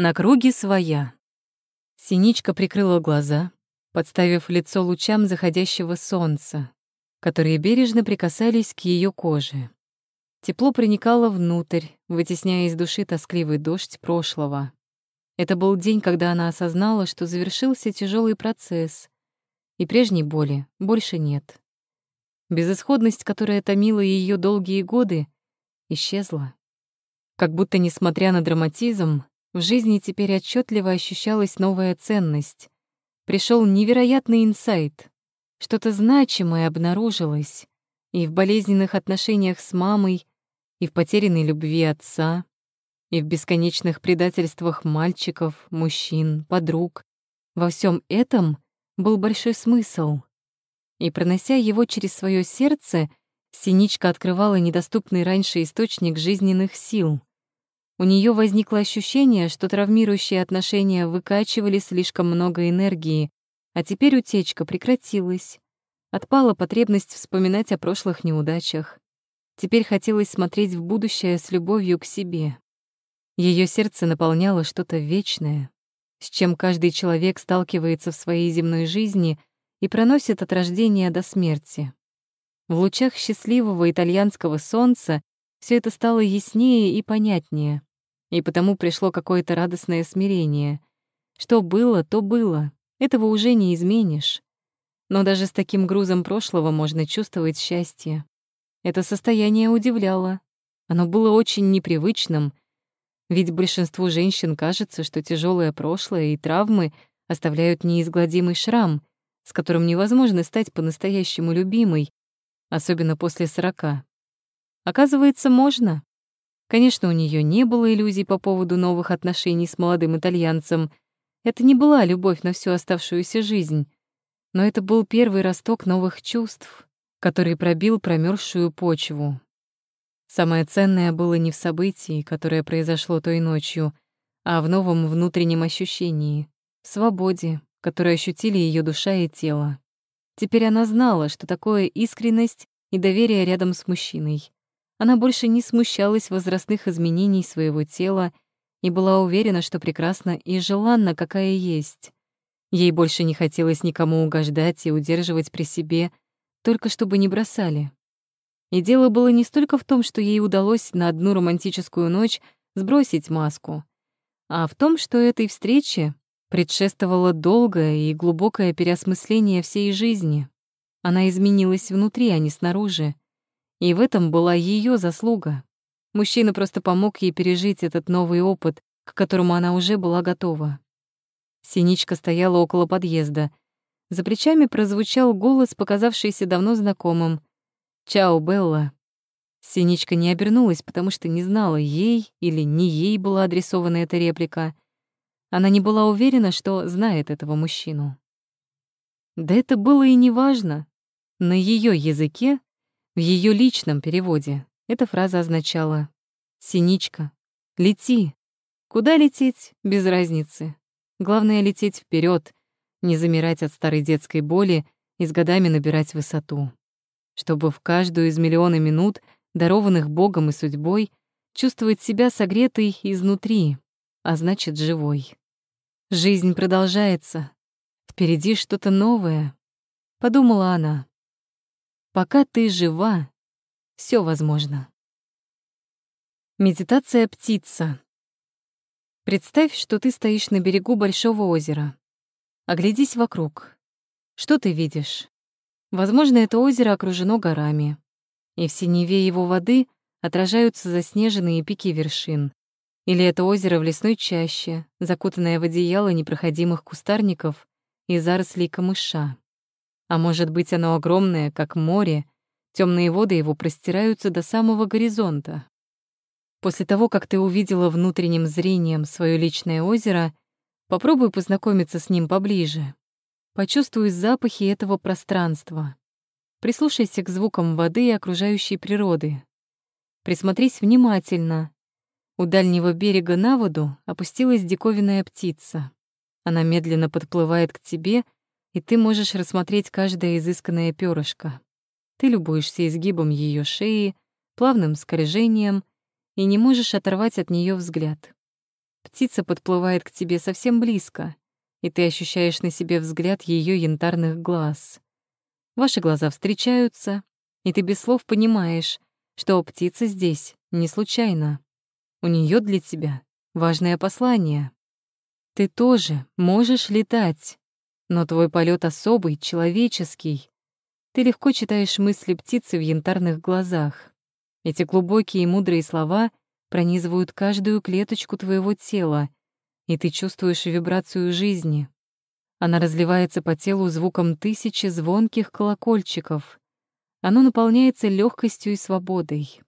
На круге своя. Синичка прикрыла глаза, подставив лицо лучам заходящего солнца, которые бережно прикасались к ее коже. Тепло проникало внутрь, вытесняя из души тоскливый дождь прошлого. Это был день, когда она осознала, что завершился тяжелый процесс, и прежней боли больше нет. Безысходность, которая томила ее долгие годы, исчезла. Как будто, несмотря на драматизм, в жизни теперь отчетливо ощущалась новая ценность. Пришел невероятный инсайт. Что-то значимое обнаружилось и в болезненных отношениях с мамой, и в потерянной любви отца, и в бесконечных предательствах мальчиков, мужчин, подруг. Во всем этом был большой смысл. И пронося его через свое сердце, Синичка открывала недоступный раньше источник жизненных сил. У нее возникло ощущение, что травмирующие отношения выкачивали слишком много энергии, а теперь утечка прекратилась. Отпала потребность вспоминать о прошлых неудачах. Теперь хотелось смотреть в будущее с любовью к себе. Ее сердце наполняло что-то вечное, с чем каждый человек сталкивается в своей земной жизни и проносит от рождения до смерти. В лучах счастливого итальянского солнца все это стало яснее и понятнее и потому пришло какое-то радостное смирение. Что было, то было, этого уже не изменишь. Но даже с таким грузом прошлого можно чувствовать счастье. Это состояние удивляло. Оно было очень непривычным, ведь большинству женщин кажется, что тяжелое прошлое и травмы оставляют неизгладимый шрам, с которым невозможно стать по-настоящему любимой, особенно после сорока. Оказывается, можно. Конечно, у нее не было иллюзий по поводу новых отношений с молодым итальянцем. Это не была любовь на всю оставшуюся жизнь. Но это был первый росток новых чувств, который пробил промерзшую почву. Самое ценное было не в событии, которое произошло той ночью, а в новом внутреннем ощущении, в свободе, которую ощутили ее душа и тело. Теперь она знала, что такое искренность и доверие рядом с мужчиной. Она больше не смущалась возрастных изменений своего тела и была уверена, что прекрасна и желанна, какая есть. Ей больше не хотелось никому угождать и удерживать при себе, только чтобы не бросали. И дело было не столько в том, что ей удалось на одну романтическую ночь сбросить маску, а в том, что этой встрече предшествовало долгое и глубокое переосмысление всей жизни. Она изменилась внутри, а не снаружи. И в этом была ее заслуга. Мужчина просто помог ей пережить этот новый опыт, к которому она уже была готова. Синичка стояла около подъезда. За плечами прозвучал голос, показавшийся давно знакомым. «Чао, Белла». Синичка не обернулась, потому что не знала, ей или не ей была адресована эта реплика. Она не была уверена, что знает этого мужчину. Да это было и не важно. На ее языке в ее личном переводе эта фраза означала «Синичка, лети». Куда лететь, без разницы. Главное — лететь вперед, не замирать от старой детской боли и с годами набирать высоту. Чтобы в каждую из миллиона минут, дарованных Богом и судьбой, чувствовать себя согретой изнутри, а значит, живой. Жизнь продолжается. Впереди что-то новое, — подумала она. Пока ты жива, все возможно. Медитация птица. Представь, что ты стоишь на берегу большого озера. Оглядись вокруг. Что ты видишь? Возможно, это озеро окружено горами, и в синеве его воды отражаются заснеженные пики вершин. Или это озеро в лесной чаще, закутанное в одеяло непроходимых кустарников и зарослей камыша. А может быть, оно огромное, как море, темные воды его простираются до самого горизонта. После того, как ты увидела внутренним зрением свое личное озеро, попробуй познакомиться с ним поближе. Почувствуй запахи этого пространства. Прислушайся к звукам воды и окружающей природы. Присмотрись внимательно. У дальнего берега на воду опустилась диковинная птица. Она медленно подплывает к тебе — и ты можешь рассмотреть каждое изысканное перышко. Ты любуешься изгибом ее шеи, плавным скольжением и не можешь оторвать от нее взгляд. птица подплывает к тебе совсем близко, и ты ощущаешь на себе взгляд ее янтарных глаз. Ваши глаза встречаются, и ты без слов понимаешь, что птица здесь не случайно. У нее для тебя важное послание. Ты тоже можешь летать, но твой полет особый, человеческий. Ты легко читаешь мысли птицы в янтарных глазах. Эти глубокие и мудрые слова пронизывают каждую клеточку твоего тела, и ты чувствуешь вибрацию жизни. Она разливается по телу звуком тысячи звонких колокольчиков. Оно наполняется легкостью и свободой.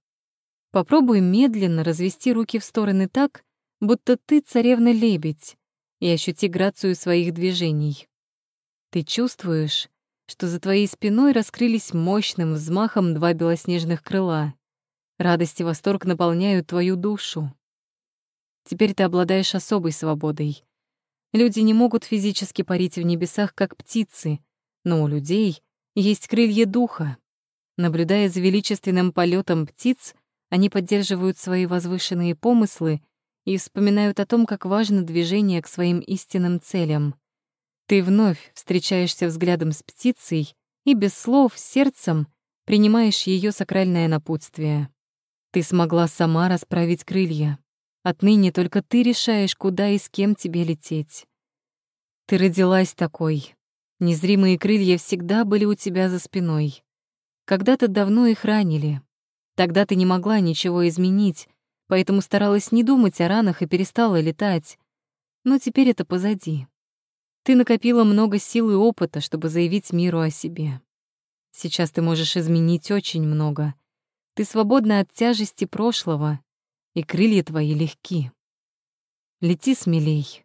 Попробуй медленно развести руки в стороны так, будто ты царевна-лебедь, и ощути грацию своих движений. Ты чувствуешь, что за твоей спиной раскрылись мощным взмахом два белоснежных крыла. Радость и восторг наполняют твою душу. Теперь ты обладаешь особой свободой. Люди не могут физически парить в небесах, как птицы, но у людей есть крылья духа. Наблюдая за величественным полетом птиц, они поддерживают свои возвышенные помыслы и вспоминают о том, как важно движение к своим истинным целям. Ты вновь встречаешься взглядом с птицей и без слов, сердцем принимаешь ее сакральное напутствие. Ты смогла сама расправить крылья. Отныне только ты решаешь, куда и с кем тебе лететь. Ты родилась такой. Незримые крылья всегда были у тебя за спиной. Когда-то давно их ранили. Тогда ты не могла ничего изменить, поэтому старалась не думать о ранах и перестала летать. Но теперь это позади. Ты накопила много сил и опыта, чтобы заявить миру о себе. Сейчас ты можешь изменить очень много. Ты свободна от тяжести прошлого, и крылья твои легки. Лети смелей.